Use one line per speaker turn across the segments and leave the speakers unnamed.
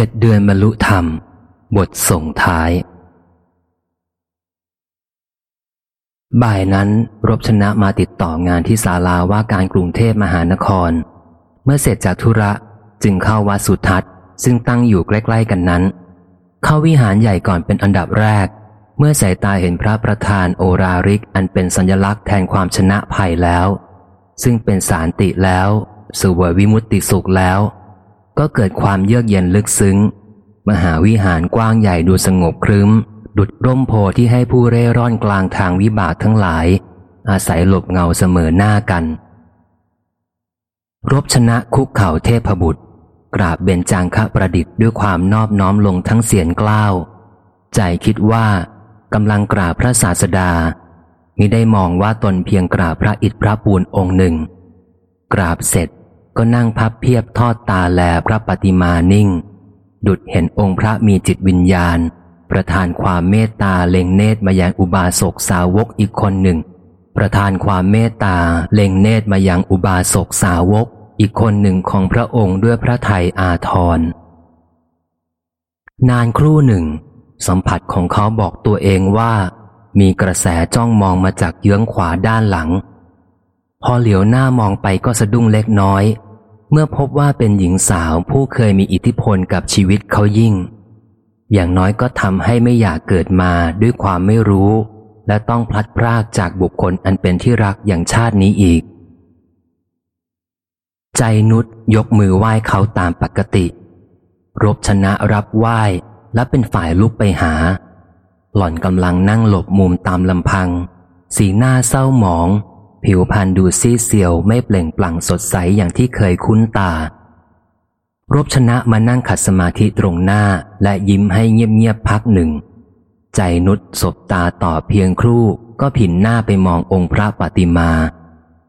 จ็ดเดือนบรรลุธรรม บทส่งท้าย บ่ายนั้นรบชนะมาติดต่องานที่ศาลาว่าการกรุงเทพมหานคร เมื่อเสร็จจากธุระจึงเข้าวัดสุทัศน์ ซึ่งตั้งอยู่ใกล้ ๆ กันนั้น เข้าวิหารใหญ่ก่อนเป็นอันดับแรก เมื่อสายตาเห็นพระประธานโอราริกอันเป็นสัญลักษณ์แทนความชนะภัยแล้ว ซึ่งเป็นสารติแล้วสวยวิมุตติสุขแล้ว ก็เกิดความเยือกเย็นลึกซึ้ง มหาวิหารกว้างใหญ่ดูสงบครึ้ม ดุดร่มโพที่ให้ผู้เร่ร่อนกลางทางวิบากทั้งหลาย อาศัยหลบเงาเสมอหน้ากัน รบชนะคุกเข่าเทพบุตร กราบเบญจางคะประดิษฐ์ด้วยความนอบน้อมลงทั้งเสียงกล้าว ใจคิดว่ากำลังกราบพระศาสดามิได้มองว่าตนเพียงกราบพระอิฐพระปูนองค์หนึ่ง กราบเสร็จ ก็นั่งพับเพียบทอดตาแลพระปฏิมานิ่ง ดุดเห็นองค์พระมีจิตวิญญาณ ประทานความเมตตาเล็งเนตรมายังอุบาสกสาวกอีกคนหนึ่ง ประทานความเมตตาเล็งเนตรมายังอุบาสกสาวกอีกคนหนึ่งของพระองค์ด้วยพระไทยอาทรนานครู่หนึ่ง สัมผัสของเขาบอกตัวเองว่า มีกระแสจ้องมองมาจากเยื้องขวาด้านหลัง พอเหลียวหน้ามองไปก็สะดุ้งเล็กน้อย เมื่อพบว่าเป็นหญิงสาวผู้เคยมีอิทธิพลกับชีวิตเขายิ่ง อย่างน้อยก็ทำให้ไม่อยากเกิดมาด้วยความไม่รู้ และต้องพลัดพรากจากบุคคลอันเป็นที่รักอย่างชาตินี้อีก ใจนุษยกมือไหว้เขาตามปกติ รบชนะรับไหว้และเป็นฝ่ายลุกไปหา หล่อนกำลังนั่งหลบมุมตามลำพัง สีหน้าเศร้าหมอง ผิวพรรณดูซีเซียวไม่เปล่งปลั่งสดใสอย่างที่เคยคุ้นตา รบชนะมานั่งขัดสมาธิตรงหน้าและยิ้มให้เงียบๆพักหนึ่ง ใจนุชสบตาต่อเพียงครู่ก็ผินหน้าไปมององค์พระปฏิมา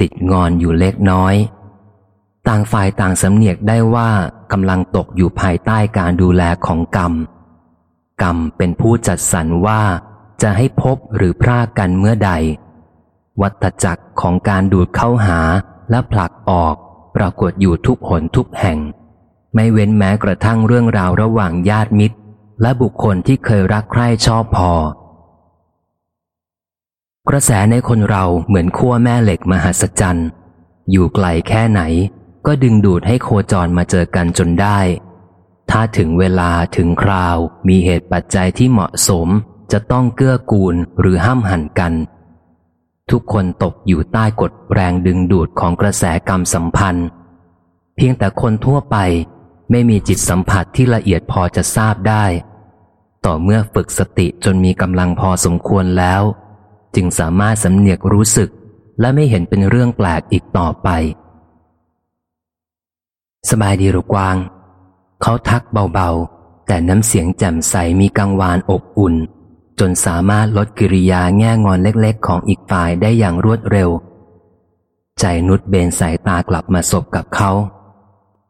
ติดงอนอยู่เล็กน้อย ต่างฝ่ายต่างสำเนียกได้ว่ากำลังตกอยู่ภายใต้การดูแลของกรรม กรรมเป็นผู้จัดสรรว่าจะให้พบหรือพรากกันเมื่อใด วัตจักรของการดูดเข้าหาและผลักออก ปรากฏอยู่ทุกหนทุกแห่ง ไม่เว้นแม้กระทั่งเรื่องราวระหว่างญาติมิตร และบุคคลที่เคยรักใคร่ชอบพอ กระแสในคนเราเหมือนขั้วแม่เหล็กมหัศจรรย์ อยู่ไกลแค่ไหน ก็ดึงดูดให้โคจรมาเจอกันจนได้ ถ้าถึงเวลาถึงคราวมีเหตุปัจจัยที่เหมาะสมจะต้องเกื้อกูลหรือห้ามหันกัน ทุกคนตกอยู่ใต้กฎแรงดึงดูดของกระแสกรรมสัมพันธ์ เพียงแต่คนทั่วไปไม่มีจิตสัมผัสที่ละเอียดพอจะทราบได้ ต่อเมื่อฝึกสติจนมีกำลังพอสมควรแล้ว จึงสามารถสำเนียกรู้สึกและไม่เห็นเป็นเรื่องแปลกอีกต่อไป สบายดีหรือกวาง เขาทักเบาๆ แต่น้ำเสียงแจ่มใสมีกังวานอบอุ่น จนสามารถลดกิริยาแง่งอนเล็กๆ ของอีกฝ่ายได้อย่างรวดเร็ว ใจนุชเบนสายตากลับมาสบกับเขา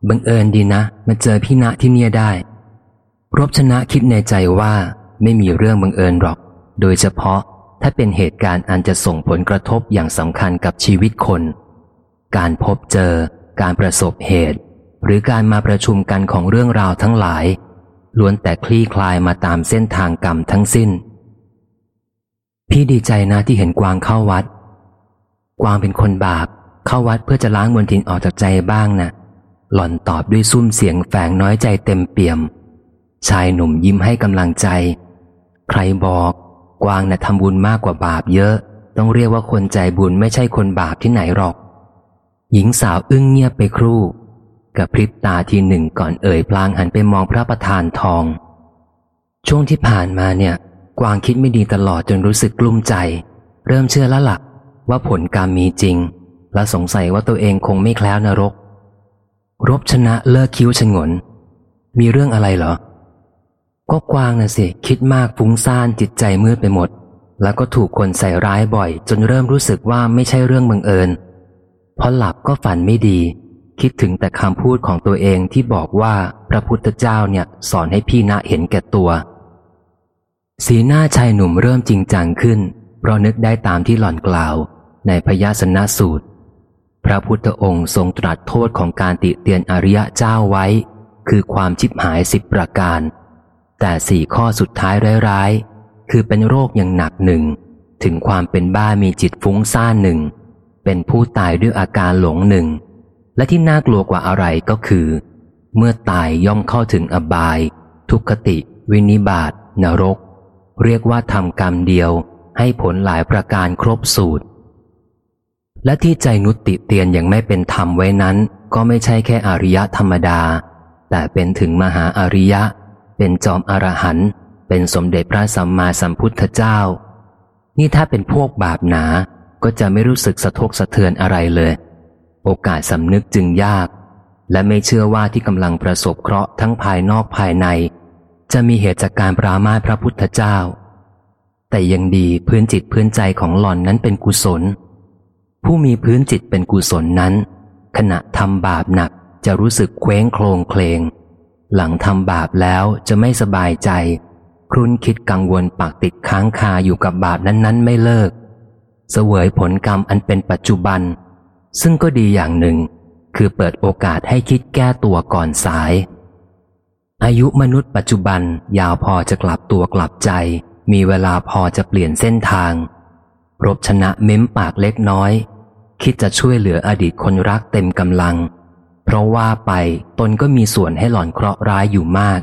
บังเอิญดีนะ มาเจอพี่ณที่เนี่ยได้ รบชนะคิดในใจว่าไม่มีเรื่องบังเอิญหรอก โดยเฉพาะถ้าเป็นเหตุการณ์อันจะส่งผลกระทบอย่างสำคัญกับชีวิตคน การพบเจอ การประสบเหตุ หรือการมาประชุมกันของเรื่องราวทั้งหลายล้วนแต่คลี่คลายมาตามเส้นทางกรรมทั้งสิ้น พี่ดีใจนะที่เห็นกวางเข้าวัด กวางเป็นคนบาป เข้าวัดเพื่อจะล้างมลทินออกจากใจบ้างนะหล่อนตอบด้วยซุ้มเสียงแฝงน้อยใจเต็มเปี่ยม ชายหนุ่มยิ้มให้กำลังใจ ใครบอก กวางน่ะทำบุญมากกว่าบาปเยอะ ต้องเรียกว่าคนใจบุญไม่ใช่คนบาปที่ไหนหรอก หญิงสาวอึ้งเงียบไปครู่กับพริบตาทีหนึ่งก่อนเอ่ยพลางหันไปมองพระประธานทอง ช่วงที่ผ่านมาเนี่ย กวางคิดไม่ดีตลอดจนรู้สึกกลุ้มใจ เริ่มเชื่อแล้วละ่ะ ว่าผลกรรมมีจริง และสงสัยว่าตัวเองคงไม่แคล้วนรก รบชนะเลิกคิ้วชงน มีเรื่องอะไรเหรอ ก็กวางน่ะสิ คิดมากฟุ้งซ่านจิตใจมืดไปหมด แล้วก็ถูกคนใส่ร้ายบ่อย จนเริ่มรู้สึกว่าไม่ใช่เรื่องบังเอิญพอหลับก็ฝันไม่ดี คิดถึงแต่คำพูดของตัวเองที่บอกว่าพระพุทธเจ้าเนี่ยสอนให้พี่ณเห็นแก่ตัว สีหน้าชายหนุ่มเริ่มจริงจังขึ้น เพราะนึกได้ตามที่หล่อนกล่าว ในพยาสนะสูตร พระพุทธองค์ทรงตรัสโทษของการติเตียนอริยะเจ้าไว้ คือความชิบหายสิบประการ แต่สี่ข้อสุดท้ายร้ายๆ คือเป็นโรคอย่างหนักหนึ่ง ถึงความเป็นบ้ามีจิตฟุ้งซ่านหนึ่ง เป็นผู้ตายด้วยอาการหลงหนึ่ง และที่น่ากลัวกว่าอะไรก็คือ เมื่อตายย่อมเข้าถึงอบาย ทุกขติ วินิบาตนรก เรียกว่าทำกรรมเดียวให้ผลหลายประการครบสูตร และที่ใจนุติเตียนอยังไม่เป็นธรรมไว้นั้น ก็ไม่ใช่แค่อริยะธรรมดา แต่เป็นถึงมหาอริยะ เป็นจอมอรหันต์เป็นสมเด็จพระสัมมาสัมพุทธเจ้า นี่ถ้าเป็นพวกบาปหนาก็จะไม่รู้สึกสะทกสะเทือนอะไรเลย โอกาสสำนึกจึงยาก และไม่เชื่อว่าที่กำลังประสบเคราะห์ทั้งภายนอกภายใน จะมีเหตุจากการปรามาพระพุทธเจ้า แต่ยังดีพื้นจิตพื้นใจของหล่อนนั้นเป็นกุศล ผู้มีพื้นจิตเป็นกุศลนั้น ขณะทำบาปหนักจะรู้สึกเคว้งโคลงเคลง หลังทำบาปแล้วจะไม่สบายใจ ครุนคิดกังวลปากติดค้างคาอยู่กับบาปนั้นๆ ไม่เลิก เสวยผลกรรมอันเป็นปัจจุบัน ซึ่งก็ดีอย่างหนึ่ง คือเปิดโอกาสให้คิดแก้ตัวก่อนสาย อายุมนุษย์ปัจจุบันยาวพอจะกลับตัวกลับใจ มีเวลาพอจะเปลี่ยนเส้นทาง รบชนะเม้มปากเล็กน้อย คิดจะช่วยเหลืออดีตคนรักเต็มกำลัง เพราะว่าไปตนก็มีส่วนให้หล่อนเคราะห์ร้ายอยู่มาก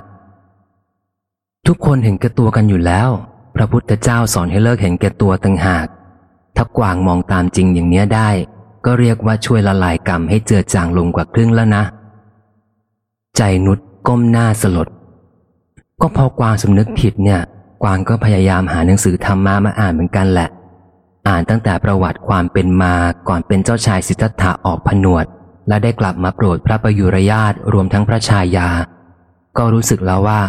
ทุกคนเห็นแก่ตัวกันอยู่แล้ว พระพุทธเจ้าสอนให้เลิกเห็นแก่ตัวตั้งหาก ถ้ากวางมองตามจริงอย่างเนี้ยได้ ก็เรียกว่าช่วยละลายกรรมให้เจือจางลงกว่าครึ่งแล้วนะ ใจนุด ก้มหน้าสลด ก็พอกวางสำนึกผิดเนี่ย กวางก็พยายามหาหนังสือธรรมะมาอ่านเหมือนกันแหละ อ่านตั้งแต่ประวัติความเป็นมาก่อนเป็นเจ้าชายสิทธัตถะออกผนวด และได้กลับมาโปรดพระประยุรญาตรวมทั้งพระชายา ก็รู้สึกแล้วว่า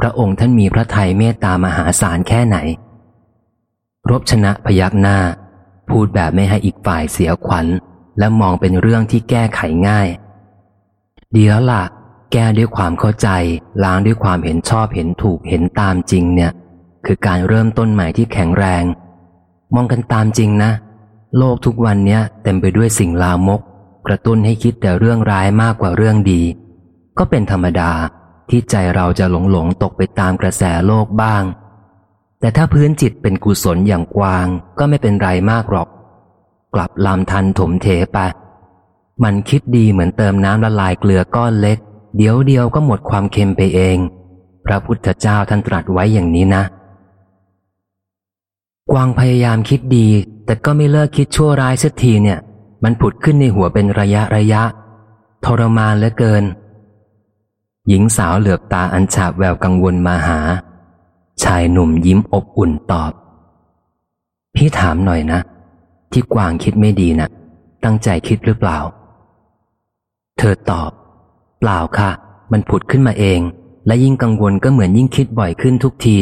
พระองค์ท่านมีพระทัยเมตตามหาศาลแค่ไหน รบชนะพยักหน้า พูดแบบไม่ให้อีกฝ่ายเสียขวัญ และมองเป็นเรื่องที่แก้ไขง่ายดีแล้วล่ะ แก้ด้วยความเข้าใจ ล้างด้วยความเห็นชอบเห็นถูกเห็นตามจริงเนี่ย คือการเริ่มต้นใหม่ที่แข็งแรง มองกันตามจริงนะ โลกทุกวันเนี้ยเต็มไปด้วยสิ่งลามก กระตุ้นให้คิดแต่เรื่องร้ายมากกว่าเรื่องดี ก็เป็นธรรมดาที่ใจเราจะหลงหลงตกไปตามกระแสโลกบ้าง แต่ถ้าพื้นจิตเป็นกุศลอย่างกวางก็ไม่เป็นไรมากหรอก กลับลามทันถมเทไปมันคิดดีเหมือนเติมน้ำละลายเกลือก้อนเล็ก เดี๋ยวเดียวก็หมดความเค็มไปเอง พระพุทธเจ้าท่านตรัสไว้อย่างนี้นะ กวางพยายามคิดดี แต่ก็ไม่เลิกคิดชั่วร้ายสักทีเนี่ย มันผุดขึ้นในหัวเป็นระยะระยะ ทรมานเหลือเกิน หญิงสาวเหลือบตาอันฉาบแววกังวลมาหา ชายหนุ่มยิ้มอบอุ่นตอบ พี่ถามหน่อยนะ ที่กวางคิดไม่ดีนะ่ะ ตั้งใจคิดหรือเปล่า เธอตอบ เปล่าค่ะ มันผุดขึ้นมาเอง และยิ่งกังวลก็เหมือนยิ่งคิดบ่อยขึ้นทุกที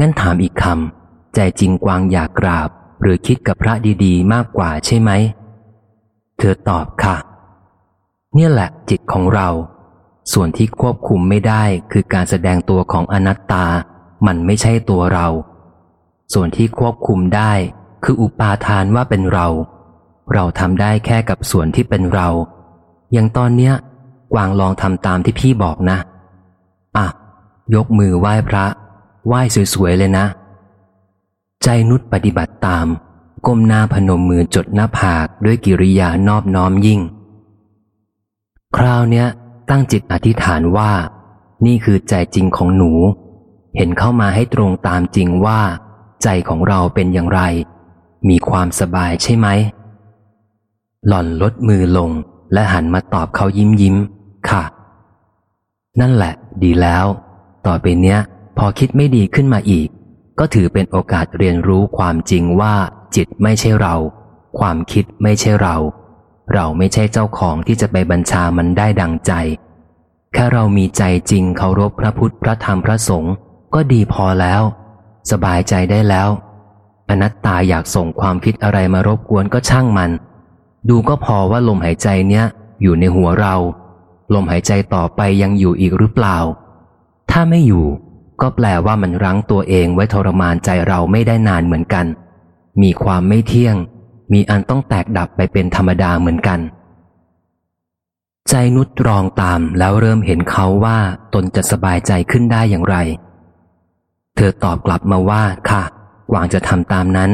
งั้นถามอีกคำใจจริงกวางอยากกราบ หรือคิดกับพระดีๆ มากกว่าใช่ไหม เธอตอบค่ะ เนี่ยแหละจิตของเรา ส่วนที่ควบคุมไม่ได้คือการแสดงตัวของอนัตตา มันไม่ใช่ตัวเรา ส่วนที่ควบคุมได้คืออุปาทานว่าเป็นเรา เราทำได้แค่กับส่วนที่เป็นเรา อย่างตอนเนี้ย วางลองทำตามที่พี่บอกนะ อะ ยกมือไหว้พระ ไหว้สวยๆเลยนะ ใจนุชปฏิบัติตาม ก้มหน้าพนมมือจดหน้าผากด้วยกิริยานอบน้อมยิ่ง คราวเนี้ย ตั้งจิตอธิษฐานว่า นี่คือใจจริงของหนู เห็นเข้ามาให้ตรงตามจริงว่า ใจของเราเป็นอย่างไร มีความสบายใช่ไหมหล่อนลดมือลงและหันมาตอบเขายิ้มยิ้ม ค่ะ นั่นแหละ ดีแล้ว ต่อไปเนี้ย พอคิดไม่ดีขึ้นมาอีก ก็ถือเป็นโอกาสเรียนรู้ความจริงว่า จิตไม่ใช่เรา ความคิดไม่ใช่เรา เราไม่ใช่เจ้าของที่จะไปบัญชามันได้ดังใจ แค่เรามีใจจริงเคารพพระพุทธพระธรรมพระสงฆ์ก็ดีพอแล้ว สบายใจได้แล้ว อนัตตาอยากส่งความคิดอะไรมารบกวนก็ช่างมัน ดูก็พอว่าลมหายใจเนี้ยอยู่ในหัวเรา ลมหายใจต่อไปยังอยู่อีกหรือเปล่า ถ้าไม่อยู่ ก็แปลว่ามันรั้งตัวเองไว้ทรมานใจเราไม่ได้นานเหมือนกัน มีความไม่เที่ยง มีอันต้องแตกดับไปเป็นธรรมดาเหมือนกัน ใจนุดรองตามแล้วเริ่มเห็นเขาว่าตนจะสบายใจขึ้นได้อย่างไร เธอตอบกลับมาว่าค่ะหวังจะทำตามนั้น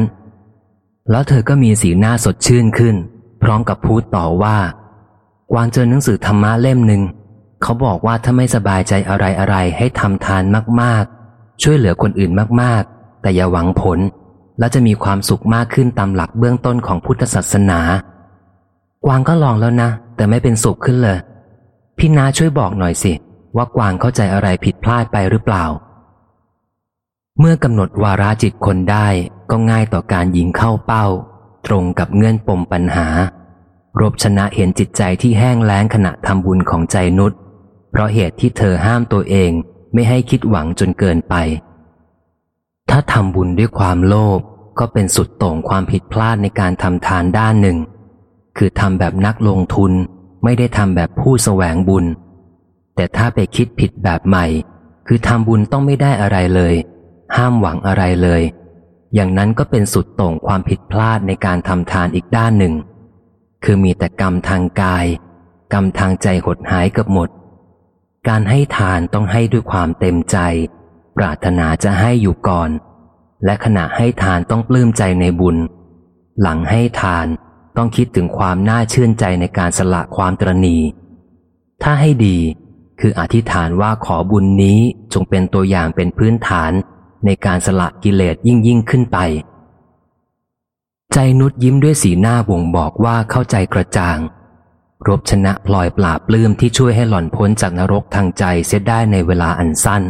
แล้วเธอก็มีสีหน้าสดชื่นขึ้น พร้อมกับพูดต่อว่า วางเจอหนังสือธรรมะเล่มหนึ่งเขาบอกว่าถ้าไม่สบายใจอะไรอะไรให้ทำทานมากๆ ช่วยเหลือคนอื่นมากๆ แต่อย่าหวังผล และจะมีความสุขมากขึ้นตามหลักเบื้องต้นของพุทธศาสนากวางก็ลองแล้วนะ แต่ไม่เป็นสุขขึ้นเลย พี่นาช่วยบอกหน่อยสิ ว่ากวางเข้าใจอะไรผิดพลาดไปหรือเปล่า เมื่อกำหนดวาระจิตคนได้ก็ง่ายต่อการยิงเข้าเป้า ตรงกับเงื่อนปมปัญหา รบชนะเห็นจิตใจที่แห้งแล้งขณะทำบุญของใจนุชเพราะเหตุที่เธอห้ามตัวเองไม่ให้คิดหวังจนเกินไป ถ้าทำบุญด้วยความโลภก็เป็นสุดโต่งความผิดพลาดในการทำทานด้านหนึ่ง คือทำแบบนักลงทุนไม่ได้ทำแบบผู้แสวงบุญ แต่ถ้าไปคิดผิดแบบใหม่ คือทำบุญต้องไม่ได้อะไรเลย ห้ามหวังอะไรเลย อย่างนั้นก็เป็นสุดโต่งความผิดพลาดในการทำทานอีกด้านหนึ่ง คือมีแต่กรรมทางกาย กรรมทางใจหดหายกับหมด การให้ทานต้องให้ด้วยความเต็มใจ ปรารถนาจะให้อยู่ก่อน และขณะให้ทานต้องปลื้มใจในบุญ หลังให้ทานต้องคิดถึงความน่าชื่นใจในการสละความตรณีถ้าให้ดีคืออธิษฐานว่าขอบุญนี้จงเป็นตัวอย่างเป็นพื้นฐานในการสละกิเลสยิ่งยิ่งขึ้นไป ใจนุดยิ้มด้วยสีหน้าบ่งบอกว่าเข้าใจกระจ่าง รบชนะพลอยปราบปลื้มที่ช่วยให้หล่อนพ้นจากนรกทางใจเสียได้ในเวลาอันสั้น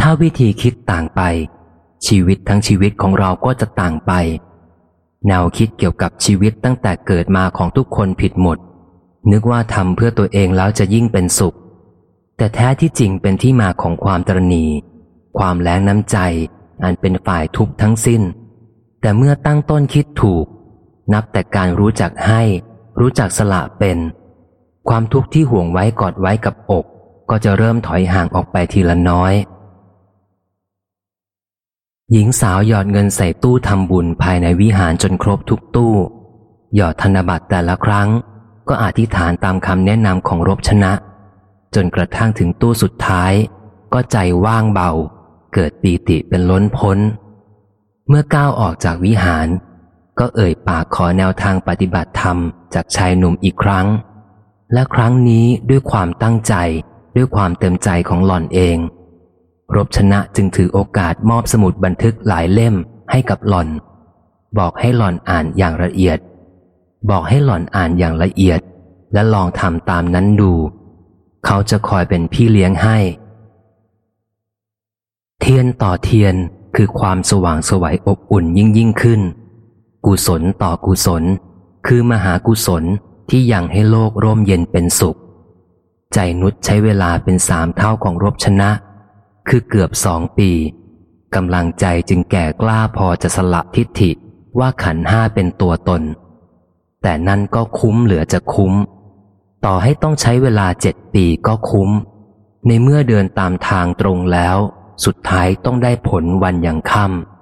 ถ้าวิธีคิดต่างไป ชีวิตทั้งชีวิตของเราก็จะต่างไป แนวคิดเกี่ยวกับชีวิตตั้งแต่เกิดมาของทุกคนผิดหมด นึกว่าทำเพื่อตัวเองแล้วจะยิ่งเป็นสุข แต่แท้ที่จริงเป็นที่มาของความตรณี ความแรงน้ำใจ อันเป็นฝ่ายทุกข์ทั้งสิ้น แต่เมื่อตั้งต้นคิดถูก นับแต่การรู้จักให้ รู้จักสละเป็น ความทุกข์ที่ห่วงไว้กอดไว้กับอก ก็จะเริ่มถอยห่างออกไปทีละน้อย หญิงสาวหยอดเงินใส่ตู้ทำบุญภายในวิหารจนครบทุกตู้ หยอดธนบัตรแต่ละครั้ง ก็อธิษฐานตามคำแนะนำของรบชนะ จนกระทั่งถึงตู้สุดท้าย ก็ใจว่างเบา เกิดปีติเป็นล้นพ้น เมื่อก้าวออกจากวิหาร ก็เอ่ยปากขอแนวทางปฏิบัติธรรมจากชายหนุ่มอีกครั้ง และครั้งนี้ด้วยความตั้งใจด้วยความเต็มใจของหล่อนเอง รบชนะจึงถือโอกาสมอบสมุดบันทึกหลายเล่มให้กับหล่อน บอกให้หล่อนอ่านอย่างละเอียด บอกให้หล่อนอ่านอย่างละเอียด และลองทำตามนั้นดู เขาจะคอยเป็นพี่เลี้ยงให้ เทียนต่อเทียน คือความสว่างสวัยอบอุ่นยิ่งยิ่งขึ้น กุศลต่อกุศล คือมหากุศลที่ยังให้โลกร่มเย็นเป็นสุข ใจนุชใช้เวลาเป็นสามเท่าของรบชนะ คือเกือบสองปีกำลังใจจึงแก่กล้าพอจะสละทิฏฐิว่าขันห้าเป็นตัวตน แต่นั่นก็คุ้มเหลือจะคุ้ม ต่อให้ต้องใช้เวลาเจ็ดปีก็คุ้ม ในเมื่อเดินตามทางตรงแล้ว สุดท้ายต้องได้ผลวันอย่างค่ำ